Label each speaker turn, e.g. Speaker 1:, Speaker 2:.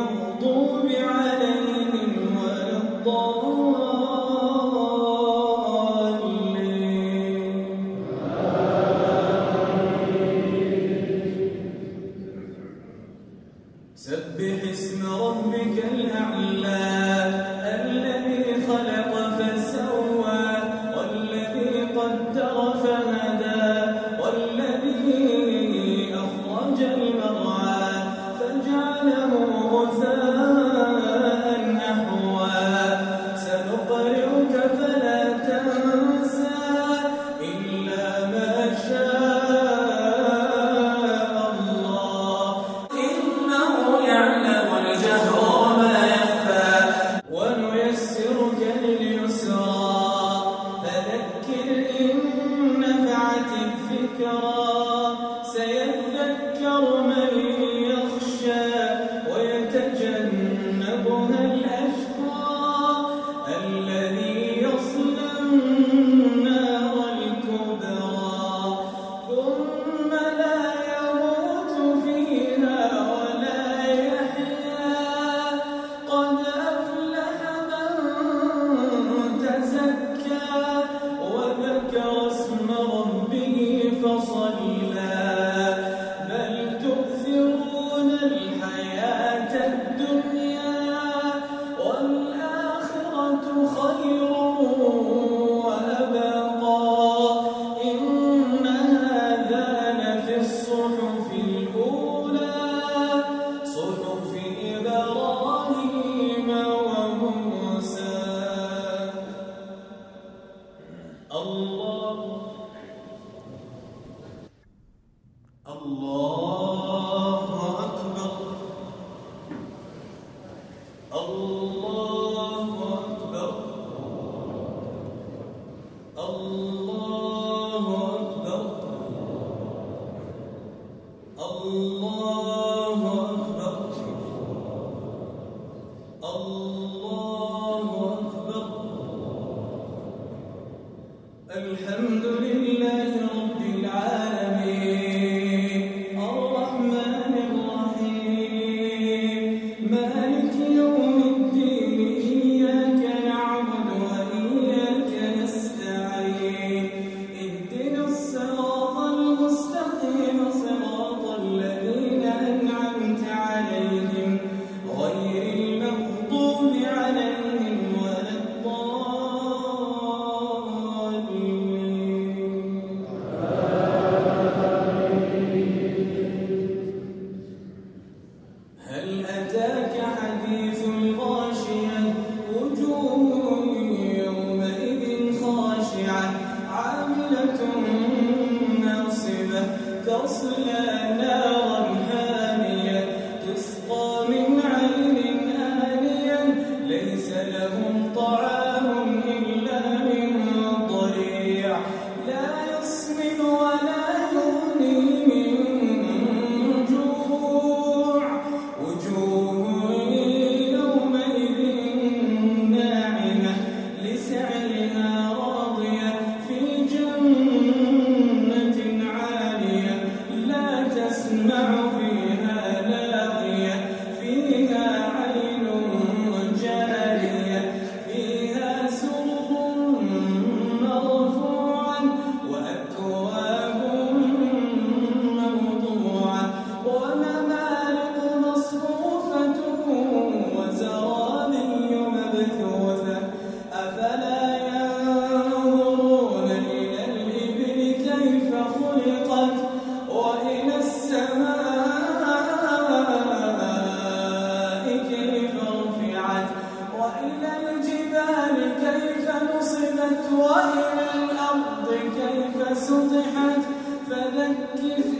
Speaker 1: المغضوب الله إلا أن يمنعون وإلى الأرض كيف سطحت؟ فذكر